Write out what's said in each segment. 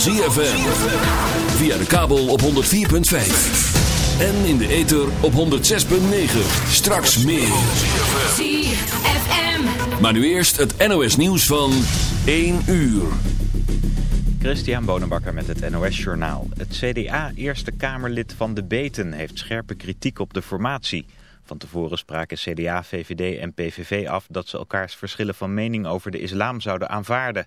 ZFM. Via de kabel op 104.5. En in de ether op 106.9. Straks meer. ZFM. Maar nu eerst het NOS nieuws van 1 uur. Christian Bonenbakker met het NOS Journaal. Het CDA Eerste Kamerlid van de Beten heeft scherpe kritiek op de formatie. Van tevoren spraken CDA, VVD en PVV af dat ze elkaars verschillen van mening over de islam zouden aanvaarden.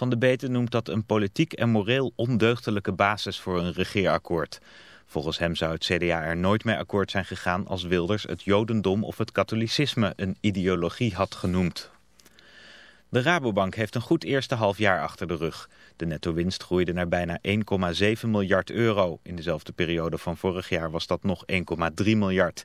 Van de Beten noemt dat een politiek en moreel ondeugdelijke basis voor een regeerakkoord. Volgens hem zou het CDA er nooit mee akkoord zijn gegaan als Wilders het jodendom of het katholicisme een ideologie had genoemd. De Rabobank heeft een goed eerste halfjaar achter de rug. De netto-winst groeide naar bijna 1,7 miljard euro. In dezelfde periode van vorig jaar was dat nog 1,3 miljard.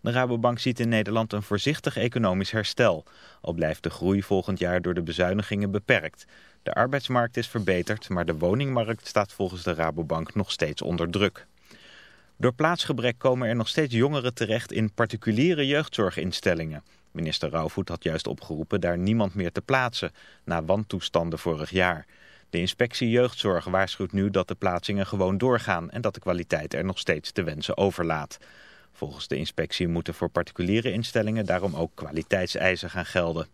De Rabobank ziet in Nederland een voorzichtig economisch herstel. Al blijft de groei volgend jaar door de bezuinigingen beperkt. De arbeidsmarkt is verbeterd, maar de woningmarkt staat volgens de Rabobank nog steeds onder druk. Door plaatsgebrek komen er nog steeds jongeren terecht in particuliere jeugdzorginstellingen. Minister Rauwvoet had juist opgeroepen daar niemand meer te plaatsen, na wantoestanden vorig jaar. De inspectie jeugdzorg waarschuwt nu dat de plaatsingen gewoon doorgaan en dat de kwaliteit er nog steeds te wensen overlaat. Volgens de inspectie moeten voor particuliere instellingen daarom ook kwaliteitseisen gaan gelden.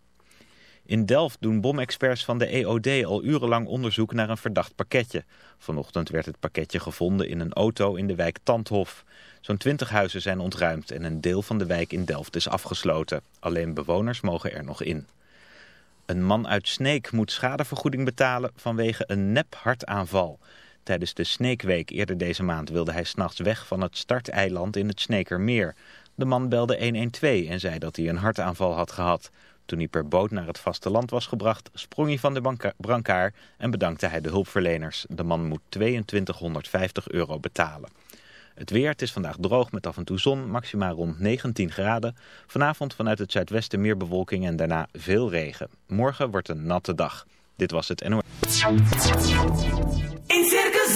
In Delft doen bomexperts van de EOD al urenlang onderzoek naar een verdacht pakketje. Vanochtend werd het pakketje gevonden in een auto in de wijk Tandhof. Zo'n twintig huizen zijn ontruimd en een deel van de wijk in Delft is afgesloten. Alleen bewoners mogen er nog in. Een man uit Sneek moet schadevergoeding betalen vanwege een nep-hartaanval. Tijdens de Sneekweek eerder deze maand wilde hij s'nachts weg van het starteiland in het Sneekermeer. De man belde 112 en zei dat hij een hartaanval had gehad. Toen hij per boot naar het vasteland was gebracht, sprong hij van de brancard en bedankte hij de hulpverleners. De man moet 2250 euro betalen. Het weer, het is vandaag droog met af en toe zon, maximaal rond 19 graden. Vanavond vanuit het zuidwesten meer bewolking en daarna veel regen. Morgen wordt een natte dag. Dit was het NOS. In Circus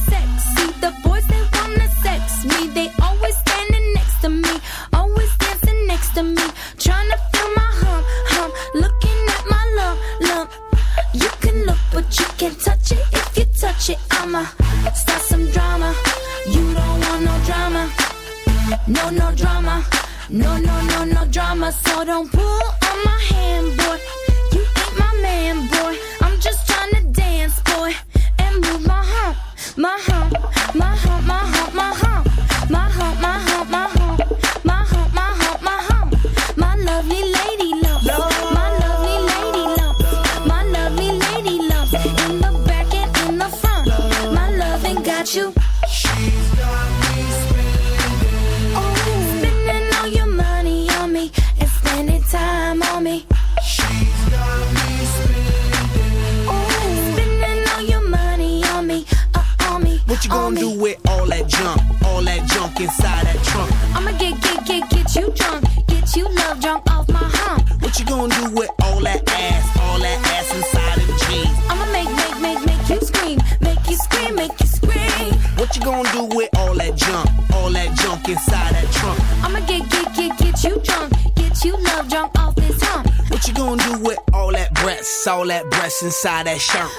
don't pull inside that shirt.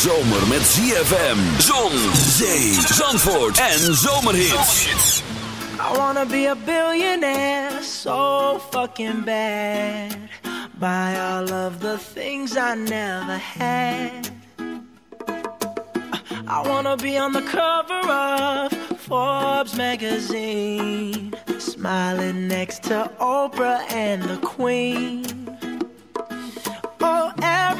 zomer met ZFM. Zon, zee, zandvoort en zomerhits. I wanna be a billionaire, so fucking bad. Buy all of the things I never had. I wanna be on the cover of Forbes magazine. Smiling next to Oprah and the Queen.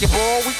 basketball the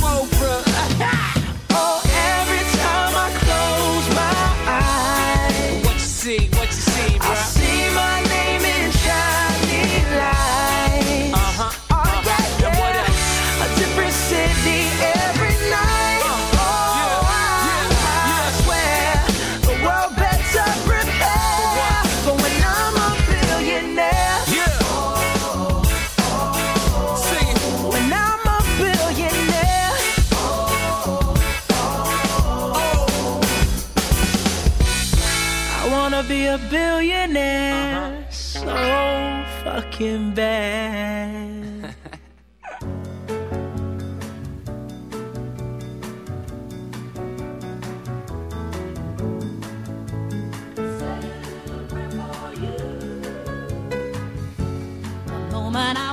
fucking bad. moment I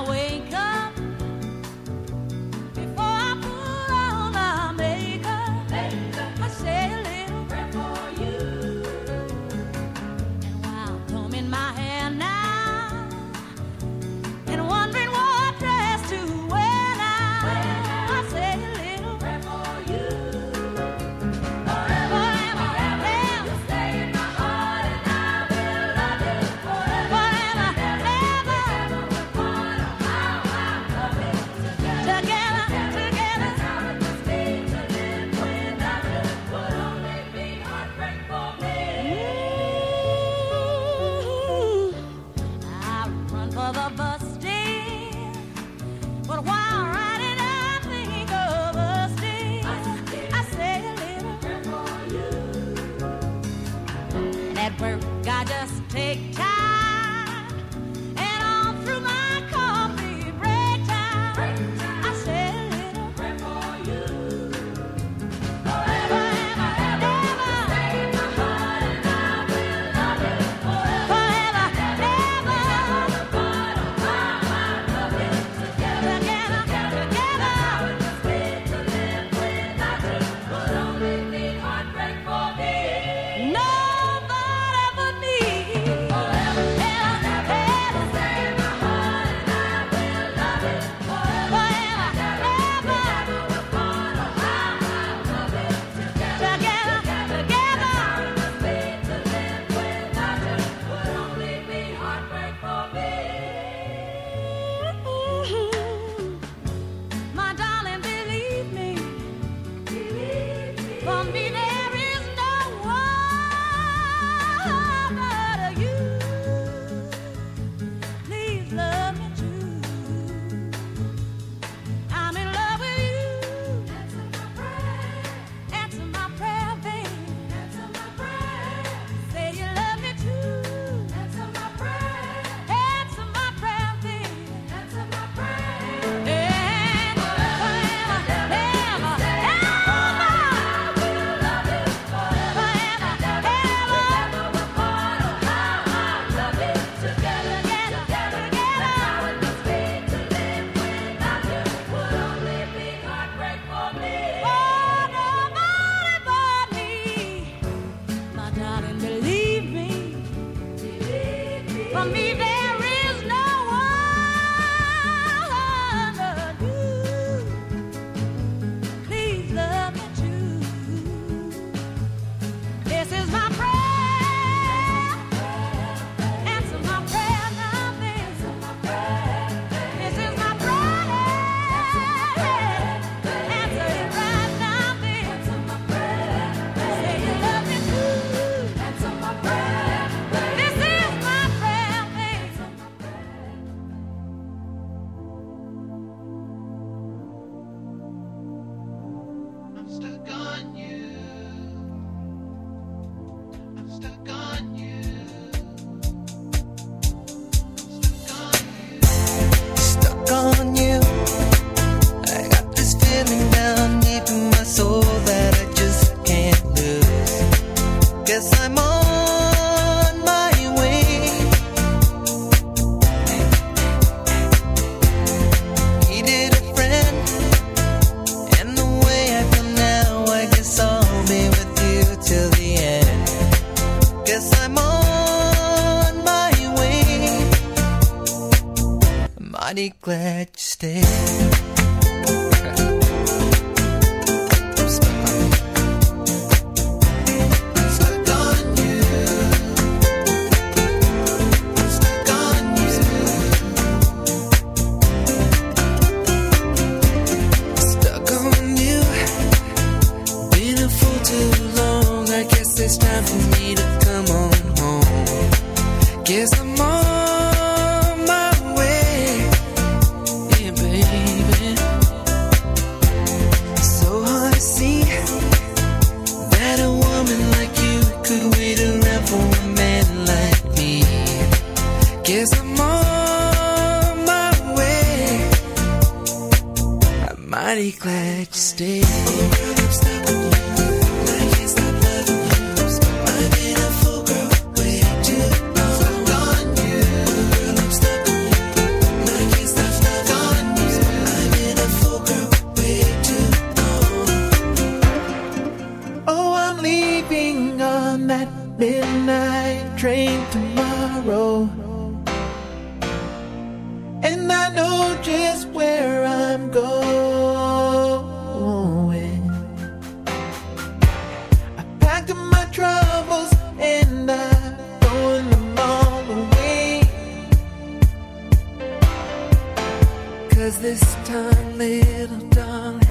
this time, little darling?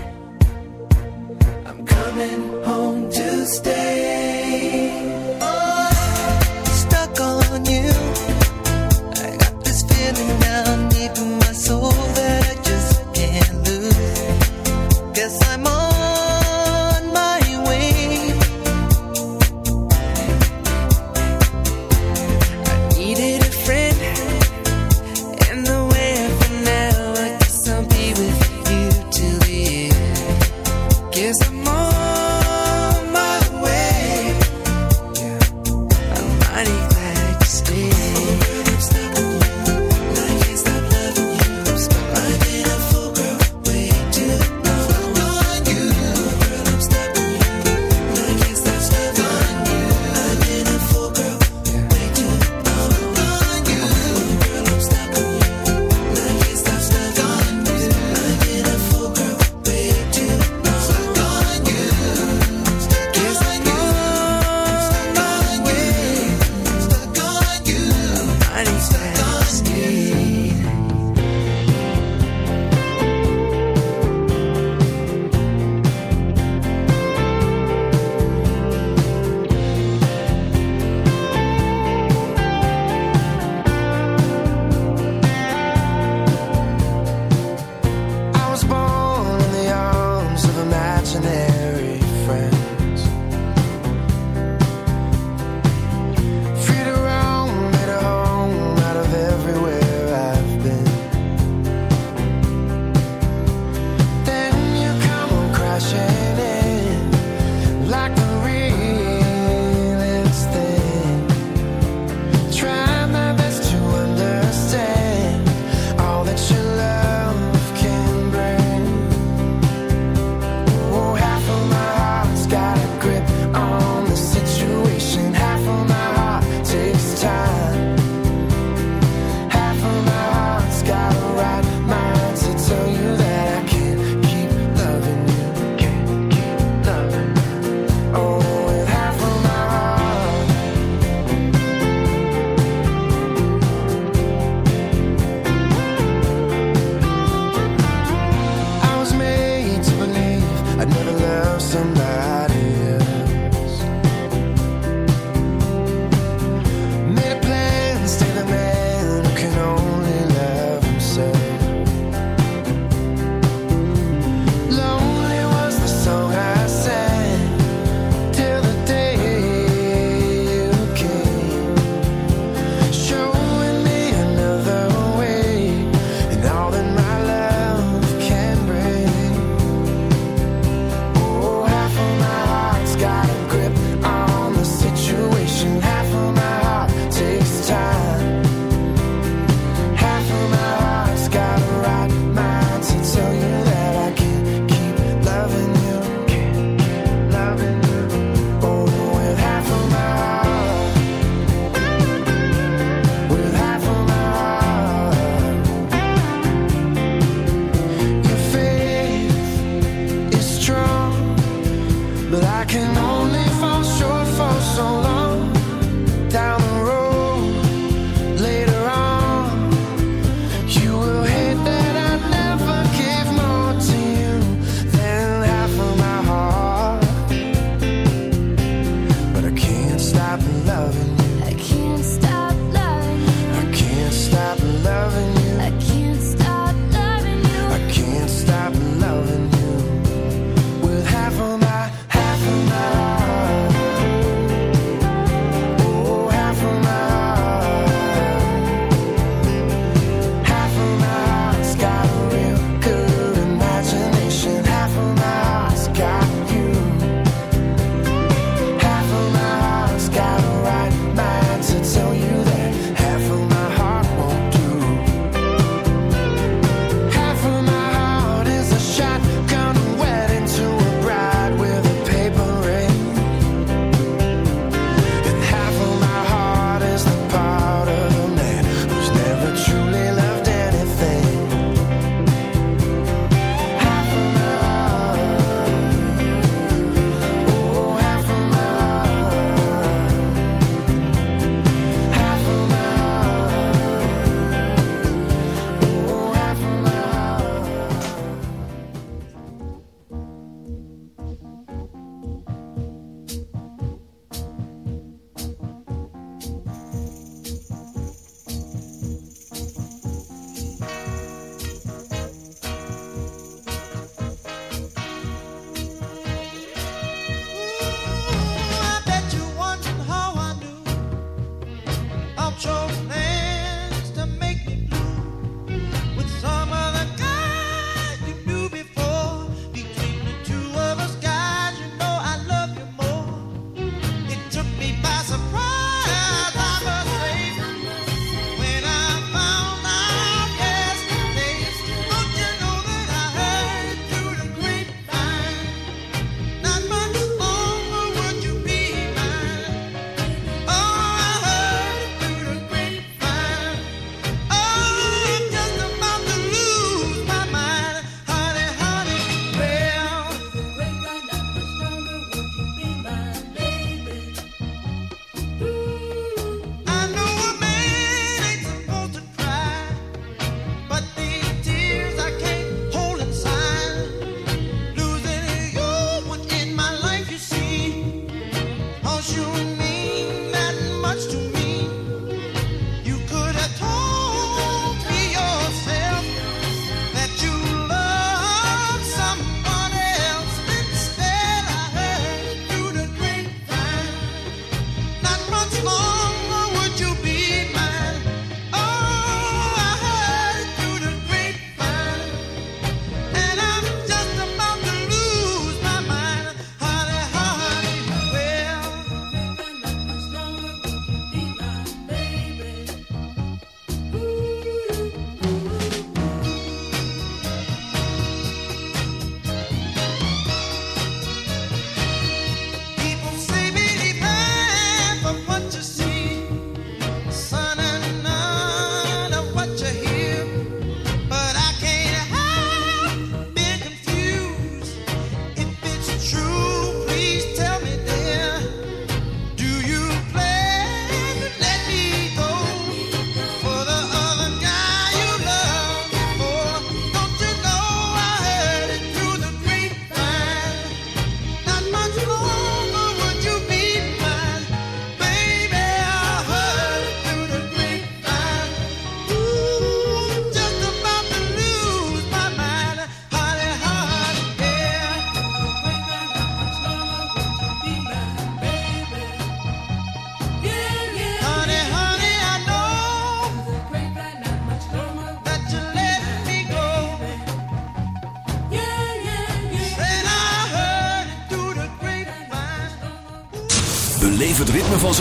I'm coming home to stay. down.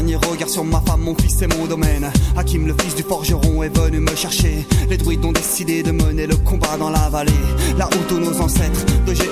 dernier regard sur ma femme, mon fils et mon domaine. Hakim, le fils du forgeron, est venu me chercher. Les druides ont décidé de mener le combat dans la vallée. Là où tous nos ancêtres,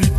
salut.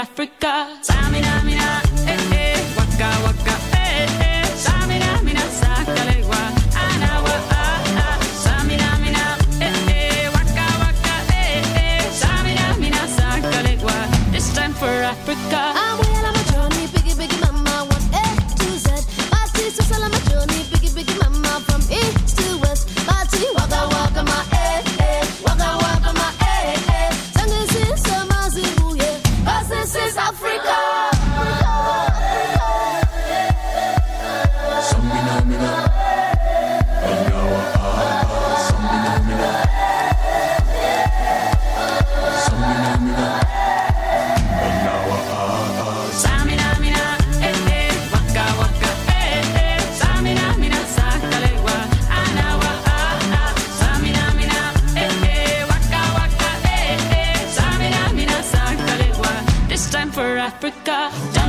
Africa. stuff.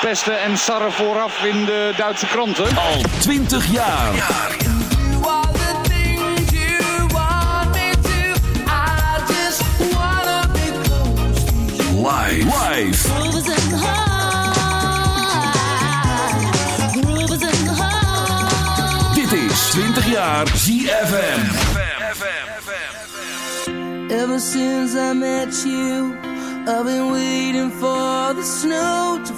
pesten en sarren vooraf in de Duitse kranten. Al 20 jaar. Dit is 20 jaar ZFM. Ever since I met you, I've been waiting for the snow to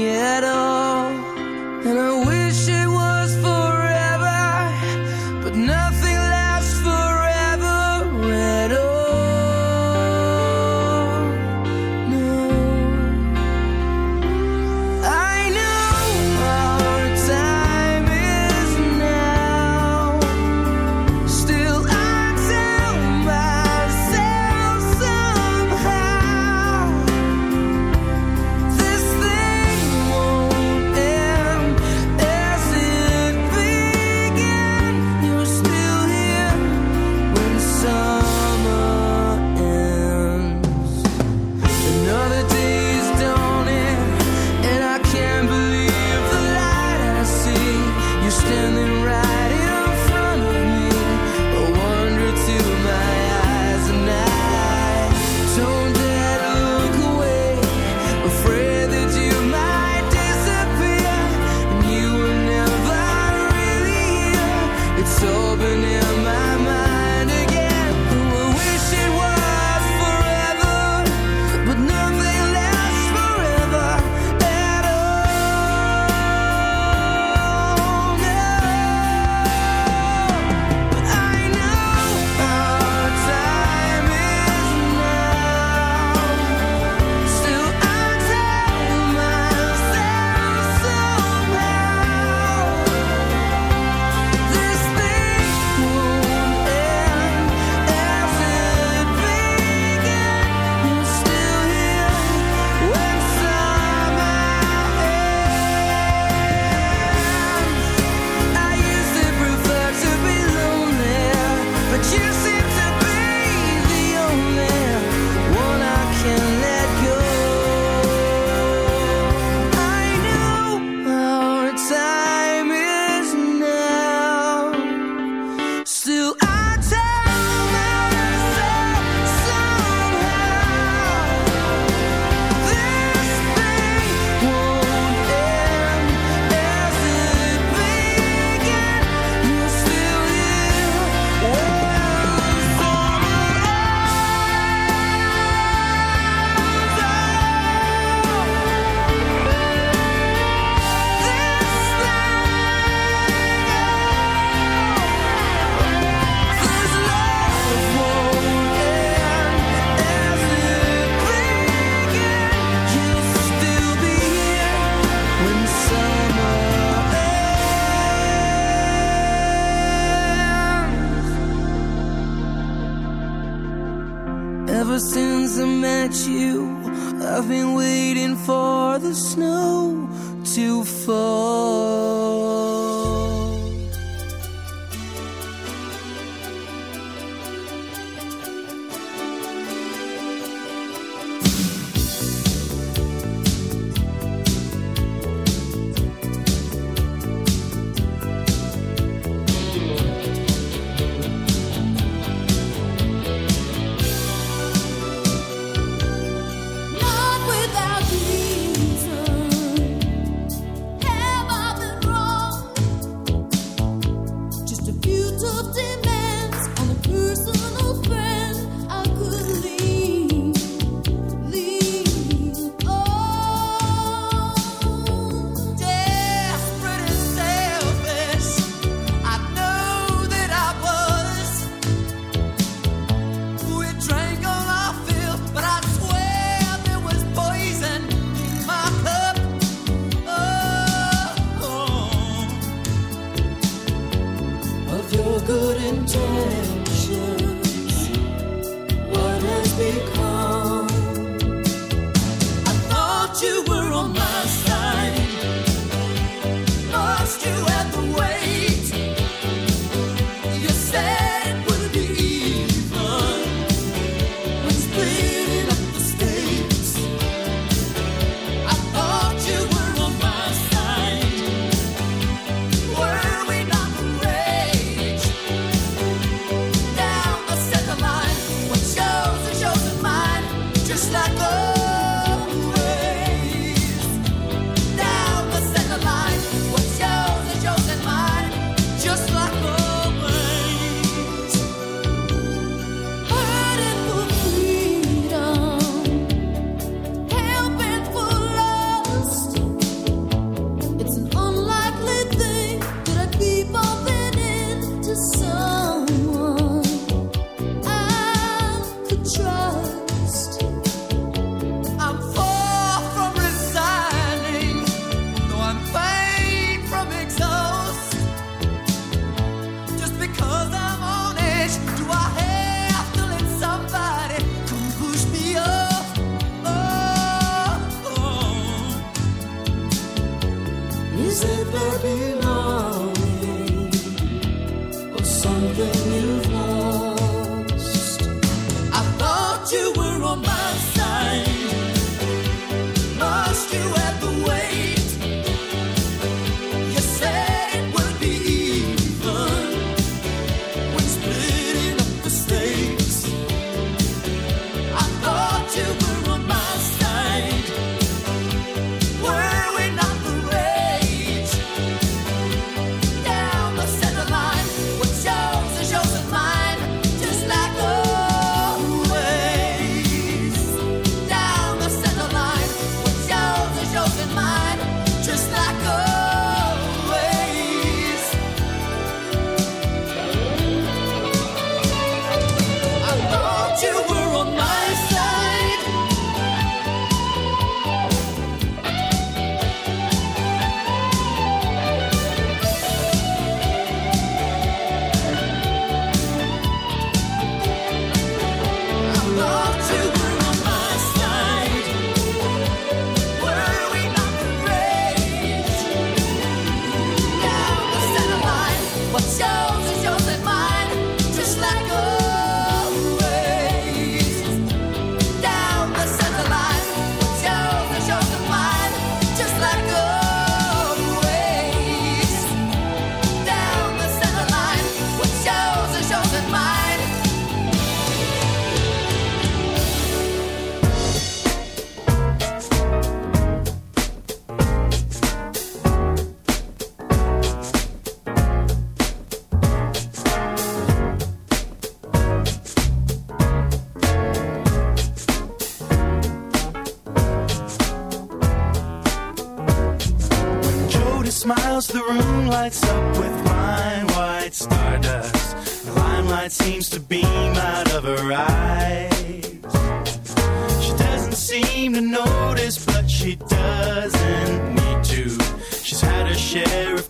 Good intentions,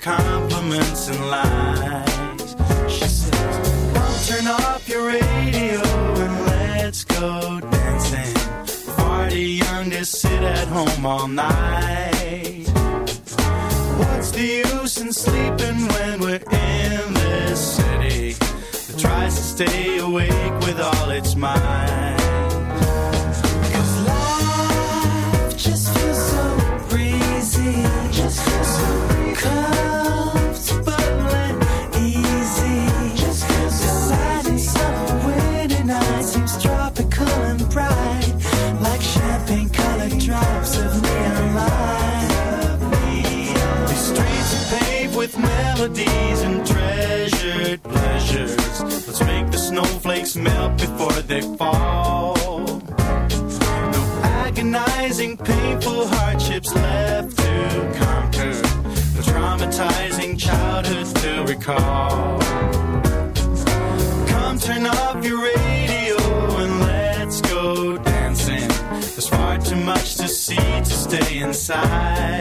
compliments and lies. She says, Mom, turn off your radio and let's go dancing. Party young, just sit at home all night. What's the use in sleeping when we're in this city that tries to stay awake with all its might? flakes melt before they fall. No agonizing, painful hardships left to conquer. No traumatizing childhoods to recall. Come turn off your radio and let's go dancing. There's far too much to see to stay inside.